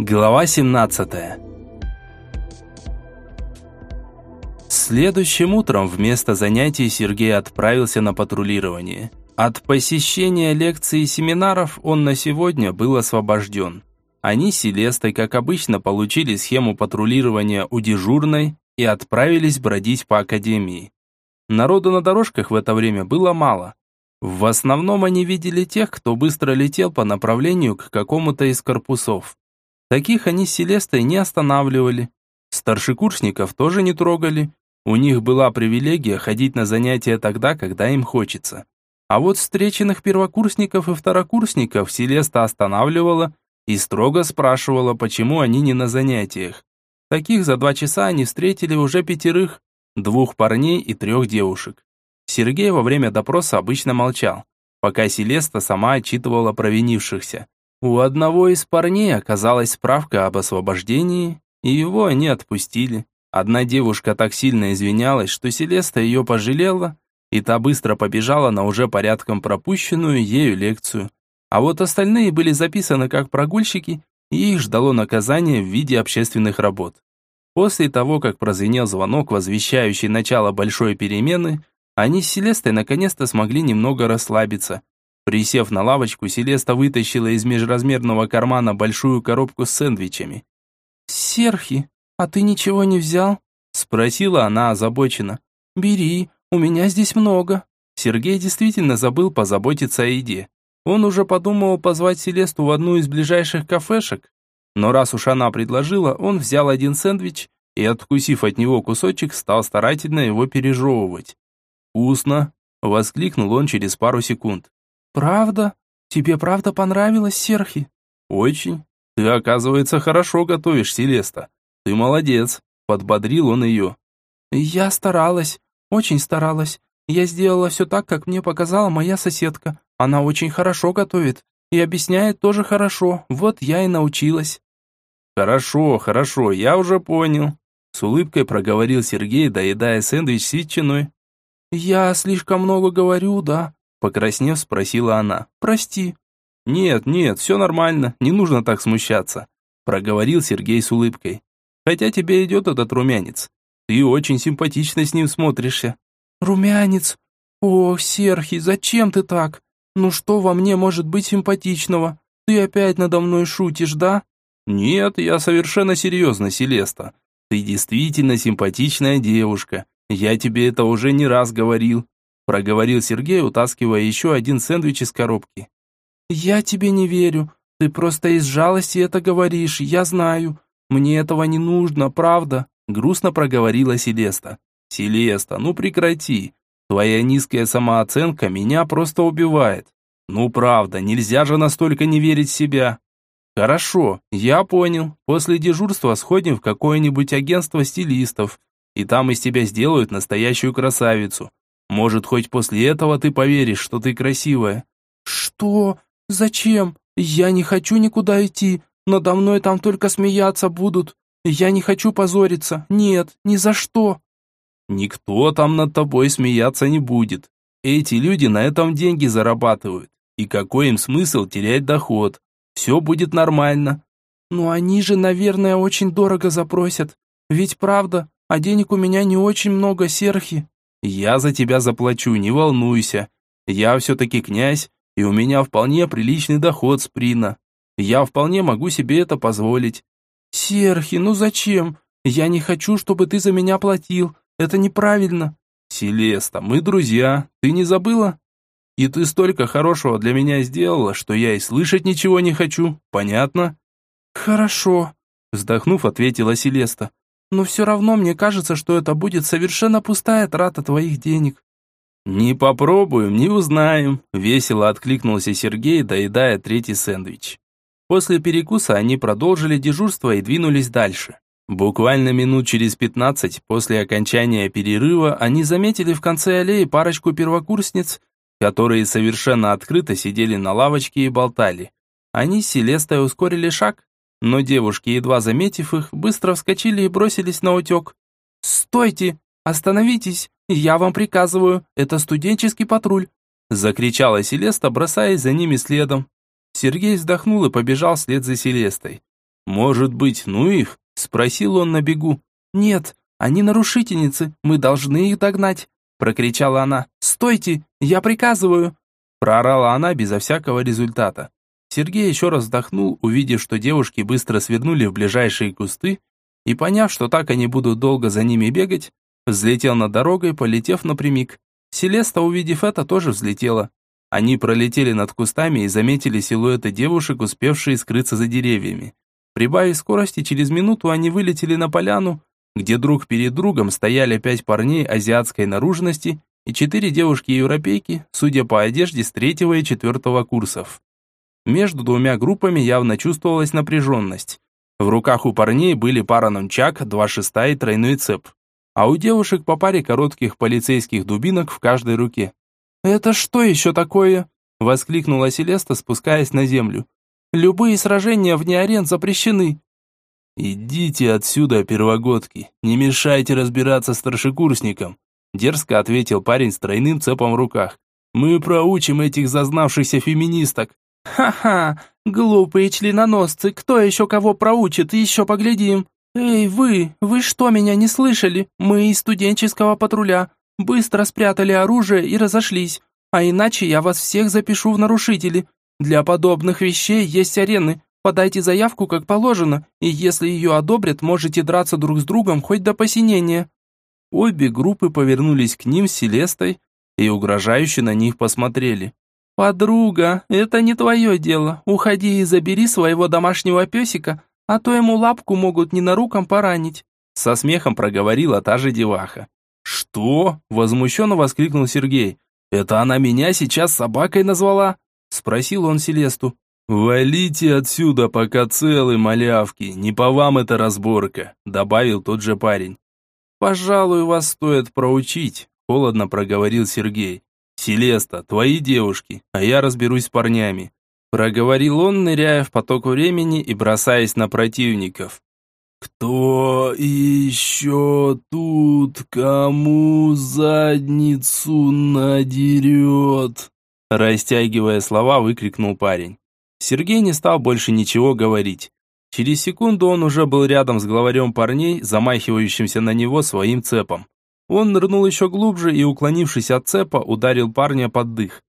Глава 17 Следующим утром вместо занятий Сергей отправился на патрулирование. От посещения лекций и семинаров он на сегодня был освобожден. Они с Селестой, как обычно, получили схему патрулирования у дежурной и отправились бродить по академии. Народу на дорожках в это время было мало. В основном они видели тех, кто быстро летел по направлению к какому-то из корпусов. Таких они с Селестой не останавливали. Старшекурсников тоже не трогали. У них была привилегия ходить на занятия тогда, когда им хочется. А вот встреченных первокурсников и второкурсников Селеста останавливала и строго спрашивала, почему они не на занятиях. Таких за два часа они встретили уже пятерых, двух парней и трех девушек. Сергей во время допроса обычно молчал, пока Селеста сама отчитывала провинившихся. У одного из парней оказалась справка об освобождении, и его они отпустили. Одна девушка так сильно извинялась, что Селеста ее пожалела, и та быстро побежала на уже порядком пропущенную ею лекцию. А вот остальные были записаны как прогульщики, и их ждало наказание в виде общественных работ. После того, как прозвенел звонок, возвещающий начало большой перемены, они с Селестой наконец-то смогли немного расслабиться, Присев на лавочку, Селеста вытащила из межразмерного кармана большую коробку с сэндвичами. «Серхи, а ты ничего не взял?» Спросила она озабоченно. «Бери, у меня здесь много». Сергей действительно забыл позаботиться о еде. Он уже подумал позвать Селесту в одну из ближайших кафешек. Но раз уж она предложила, он взял один сэндвич и, откусив от него кусочек, стал старательно его пережевывать. «Вкусно!» – воскликнул он через пару секунд. «Правда? Тебе правда понравилось, Серхи?» «Очень. Ты, оказывается, хорошо готовишь, Селеста. Ты молодец», — подбодрил он ее. «Я старалась, очень старалась. Я сделала все так, как мне показала моя соседка. Она очень хорошо готовит и объясняет тоже хорошо. Вот я и научилась». «Хорошо, хорошо, я уже понял», — с улыбкой проговорил Сергей, доедая сэндвич с ветчиной. «Я слишком много говорю, да?» Покраснев, спросила она. «Прости». «Нет, нет, все нормально, не нужно так смущаться», проговорил Сергей с улыбкой. «Хотя тебе идет этот румянец. Ты очень симпатично с ним смотришься». «Румянец? О, Серхи, зачем ты так? Ну что во мне может быть симпатичного? Ты опять надо мной шутишь, да?» «Нет, я совершенно серьезно, Селеста. Ты действительно симпатичная девушка. Я тебе это уже не раз говорил проговорил Сергей, утаскивая еще один сэндвич из коробки. «Я тебе не верю. Ты просто из жалости это говоришь, я знаю. Мне этого не нужно, правда?» Грустно проговорила Селеста. «Селеста, ну прекрати. Твоя низкая самооценка меня просто убивает. Ну правда, нельзя же настолько не верить в себя». «Хорошо, я понял. После дежурства сходим в какое-нибудь агентство стилистов, и там из тебя сделают настоящую красавицу. Может, хоть после этого ты поверишь, что ты красивая». «Что? Зачем? Я не хочу никуда идти. Надо мной там только смеяться будут. Я не хочу позориться. Нет, ни за что». «Никто там над тобой смеяться не будет. Эти люди на этом деньги зарабатывают. И какой им смысл терять доход? Все будет нормально». «Ну они же, наверное, очень дорого запросят. Ведь правда, а денег у меня не очень много, серхи». Я за тебя заплачу, не волнуйся. Я все-таки князь, и у меня вполне приличный доход с Прина. Я вполне могу себе это позволить». «Серхи, ну зачем? Я не хочу, чтобы ты за меня платил. Это неправильно». «Селеста, мы друзья, ты не забыла? И ты столько хорошего для меня сделала, что я и слышать ничего не хочу, понятно?» «Хорошо», вздохнув, ответила Селеста. Но все равно мне кажется, что это будет совершенно пустая трата твоих денег». «Не попробуем, не узнаем», – весело откликнулся Сергей, доедая третий сэндвич. После перекуса они продолжили дежурство и двинулись дальше. Буквально минут через пятнадцать после окончания перерыва они заметили в конце аллеи парочку первокурсниц, которые совершенно открыто сидели на лавочке и болтали. Они с Селестой ускорили шаг, но девушки, едва заметив их, быстро вскочили и бросились на утек. «Стойте! Остановитесь! Я вам приказываю! Это студенческий патруль!» Закричала Селеста, бросаясь за ними следом. Сергей вздохнул и побежал вслед за Селестой. «Может быть, ну их?» – спросил он на бегу. «Нет, они нарушительницы, мы должны их догнать!» – прокричала она. «Стойте, я приказываю!» Проорала она безо всякого результата. Сергей еще раз вздохнул, увидев, что девушки быстро свернули в ближайшие кусты, и поняв, что так они будут долго за ними бегать, взлетел над дорогой, полетев напрямик. Селеста, увидев это, тоже взлетела. Они пролетели над кустами и заметили силуэты девушек, успевшие скрыться за деревьями. Прибавив скорости, через минуту они вылетели на поляну, где друг перед другом стояли пять парней азиатской наружности и четыре девушки-европейки, судя по одежде, с третьего и четвертого курсов. Между двумя группами явно чувствовалась напряженность. В руках у парней были пара нунчак, два шеста и тройной цеп. А у девушек по паре коротких полицейских дубинок в каждой руке. «Это что еще такое?» – воскликнула Селеста, спускаясь на землю. «Любые сражения вне арен запрещены». «Идите отсюда, первогодки, не мешайте разбираться старшекурсникам», – дерзко ответил парень с тройным цепом в руках. «Мы проучим этих зазнавшихся феминисток». «Ха-ха, глупые членоносцы, кто еще кого проучит, еще поглядим. Эй, вы, вы что, меня не слышали? Мы из студенческого патруля, быстро спрятали оружие и разошлись, а иначе я вас всех запишу в нарушители. Для подобных вещей есть арены, подайте заявку как положено, и если ее одобрят, можете драться друг с другом хоть до посинения». Обе группы повернулись к ним с Селестой и угрожающе на них посмотрели. «Подруга, это не твое дело. Уходи и забери своего домашнего песика, а то ему лапку могут ненаруком поранить», со смехом проговорила та же деваха. «Что?» – возмущенно воскликнул Сергей. «Это она меня сейчас собакой назвала?» – спросил он Селесту. «Валите отсюда, пока целы, малявки, не по вам эта разборка», – добавил тот же парень. «Пожалуй, вас стоит проучить», – холодно проговорил Сергей. «Селеста, твои девушки, а я разберусь с парнями», проговорил он, ныряя в поток времени и бросаясь на противников. «Кто еще тут кому задницу надерет?» Растягивая слова, выкрикнул парень. Сергей не стал больше ничего говорить. Через секунду он уже был рядом с главарем парней, замахивающимся на него своим цепом. Он нырнул еще глубже и, уклонившись от цепа, ударил парня под дых.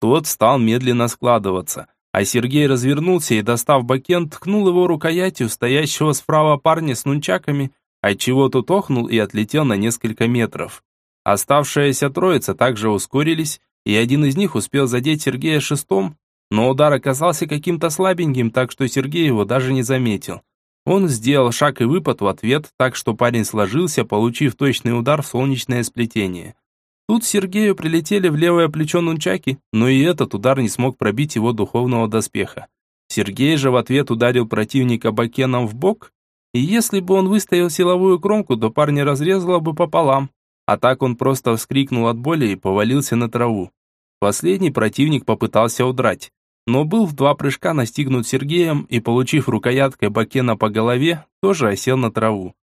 Тот стал медленно складываться, а Сергей развернулся и, достав бакен, ткнул его рукоятью стоящего справа парня с нунчаками, отчего тот охнул и отлетел на несколько метров. Оставшаяся троица также ускорились, и один из них успел задеть Сергея шестом, но удар оказался каким-то слабеньким, так что Сергей его даже не заметил. Он сделал шаг и выпад в ответ, так что парень сложился, получив точный удар в солнечное сплетение. Тут Сергею прилетели в левое плечо нунчаки, но и этот удар не смог пробить его духовного доспеха. Сергей же в ответ ударил противника бакеном в бок, и если бы он выставил силовую кромку, то парня разрезало бы пополам. А так он просто вскрикнул от боли и повалился на траву. Последний противник попытался удрать, но был в два прыжка настигнут Сергеем и, получив рукояткой Бакена по голове, тоже осел на траву.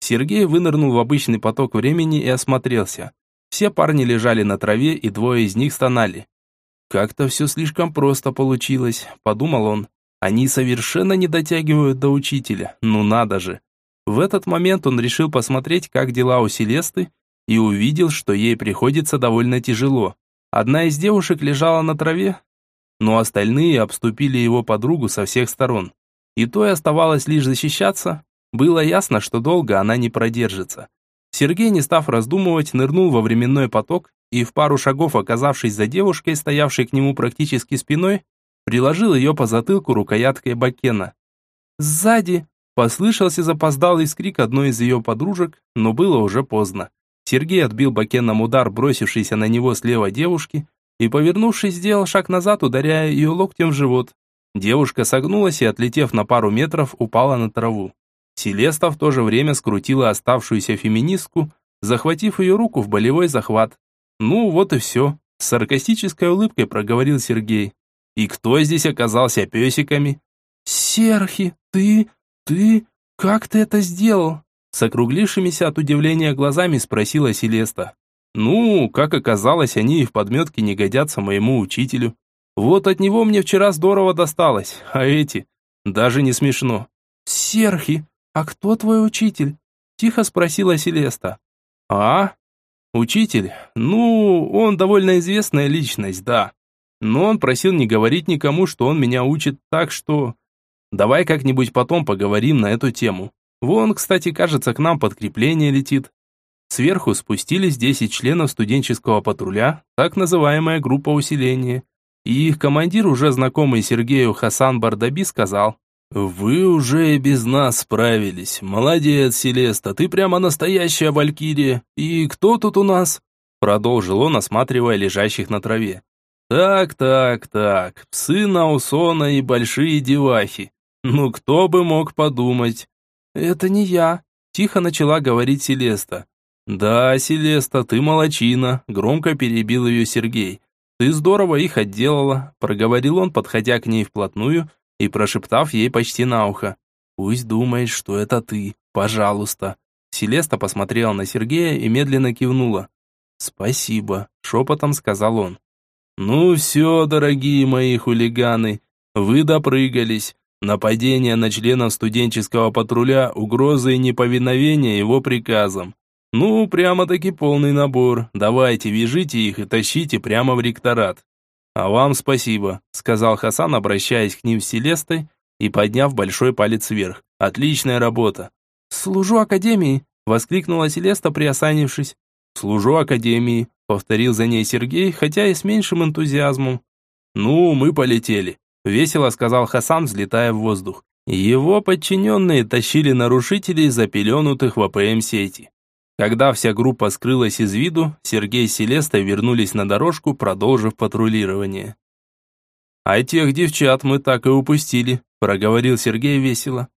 Сергей вынырнул в обычный поток времени и осмотрелся. Все парни лежали на траве, и двое из них стонали. «Как-то все слишком просто получилось», – подумал он. «Они совершенно не дотягивают до учителя, ну надо же». В этот момент он решил посмотреть, как дела у Селесты, и увидел, что ей приходится довольно тяжело. Одна из девушек лежала на траве, но остальные обступили его подругу со всех сторон. И то и оставалось лишь защищаться. Было ясно, что долго она не продержится. Сергей, не став раздумывать, нырнул во временной поток и в пару шагов, оказавшись за девушкой, стоявшей к нему практически спиной, приложил ее по затылку рукояткой бакена. «Сзади!» – послышался запоздалый скрик одной из ее подружек, но было уже поздно. Сергей отбил бакеном удар, бросившийся на него слева девушки, и, повернувшись, сделал шаг назад, ударяя ее локтем в живот. Девушка согнулась и, отлетев на пару метров, упала на траву. Селеста в то же время скрутила оставшуюся феминистку, захватив ее руку в болевой захват. «Ну, вот и все», — с саркастической улыбкой проговорил Сергей. «И кто здесь оказался песиками?» «Серхи, ты, ты, как ты это сделал?» С округлившимися от удивления глазами спросила Селеста. Ну, как оказалось, они и в подметке не годятся моему учителю. Вот от него мне вчера здорово досталось, а эти... Даже не смешно. Серхи, а кто твой учитель? Тихо спросила Селеста. А? Учитель? Ну, он довольно известная личность, да. Но он просил не говорить никому, что он меня учит, так что... Давай как-нибудь потом поговорим на эту тему. Вон, кстати, кажется, к нам подкрепление летит. Сверху спустились 10 членов студенческого патруля, так называемая группа усиления. И их командир, уже знакомый Сергею Хасан Бардаби, сказал, «Вы уже и без нас справились. Молодец, Селеста, ты прямо настоящая валькирия. И кто тут у нас?» Продолжил он, осматривая лежащих на траве. «Так, так, так, псы Наусона и большие девахи. Ну кто бы мог подумать?» «Это не я», – тихо начала говорить Селеста. «Да, Селеста, ты молочина», – громко перебил ее Сергей. «Ты здорово их отделала», – проговорил он, подходя к ней вплотную – и прошептав ей почти на ухо. «Пусть думает, что это ты, пожалуйста». Селеста посмотрела на Сергея и медленно кивнула. «Спасибо», — шепотом сказал он. «Ну все, дорогие мои хулиганы, вы допрыгались. Нападение на членов студенческого патруля, угрозы и неповиновение его приказам. Ну, прямо-таки полный набор. Давайте, вяжите их и тащите прямо в ректорат. «А вам спасибо», — сказал Хасан, обращаясь к ним с Селестой и подняв большой палец вверх. «Отличная работа». «Служу Академии», — воскликнула Селеста, приосанившись. «Служу Академии», — повторил за ней Сергей, хотя и с меньшим энтузиазмом. «Ну, мы полетели», — весело сказал Хасан, взлетая в воздух. Его подчиненные тащили нарушителей, запеленутых в АПМ-сети. Когда вся группа скрылась из виду, Сергей с Селестой вернулись на дорожку, продолжив патрулирование. «А тех девчат мы так и упустили», – проговорил Сергей весело.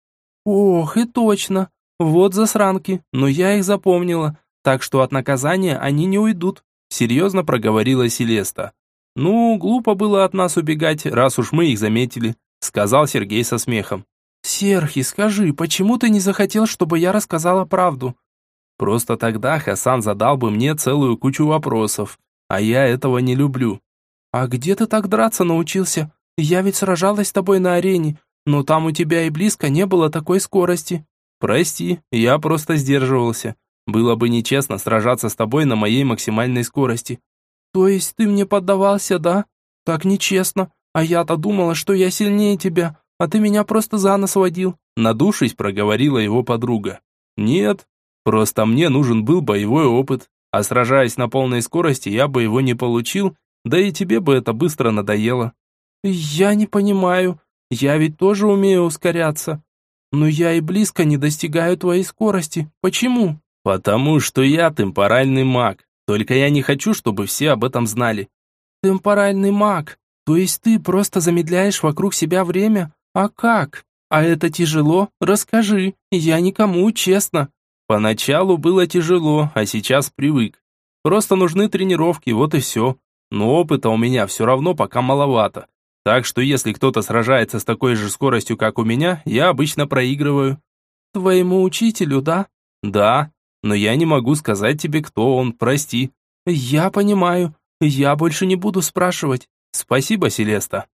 «Ох, и точно. Вот засранки, но я их запомнила, так что от наказания они не уйдут», – серьезно проговорила Селеста. «Ну, глупо было от нас убегать, раз уж мы их заметили», – сказал Сергей со смехом. «Серхи, скажи, почему ты не захотел, чтобы я рассказала правду?» Просто тогда Хасан задал бы мне целую кучу вопросов, а я этого не люблю. А где ты так драться научился? Я ведь сражалась с тобой на арене, но там у тебя и близко не было такой скорости. Прости, я просто сдерживался. Было бы нечестно сражаться с тобой на моей максимальной скорости. То есть ты мне поддавался, да? Так нечестно. А я-то думала, что я сильнее тебя, а ты меня просто за нос водил. Надувшись, проговорила его подруга. Нет, Просто мне нужен был боевой опыт, а сражаясь на полной скорости, я бы его не получил, да и тебе бы это быстро надоело. Я не понимаю, я ведь тоже умею ускоряться. Но я и близко не достигаю твоей скорости. Почему? Потому что я темпоральный маг. Только я не хочу, чтобы все об этом знали. Темпоральный маг? То есть ты просто замедляешь вокруг себя время? А как? А это тяжело? Расскажи. Я никому, честно. Поначалу было тяжело, а сейчас привык. Просто нужны тренировки, вот и все. Но опыта у меня все равно пока маловато. Так что если кто-то сражается с такой же скоростью, как у меня, я обычно проигрываю. Твоему учителю, да? Да, но я не могу сказать тебе, кто он, прости. Я понимаю. Я больше не буду спрашивать. Спасибо, Селеста.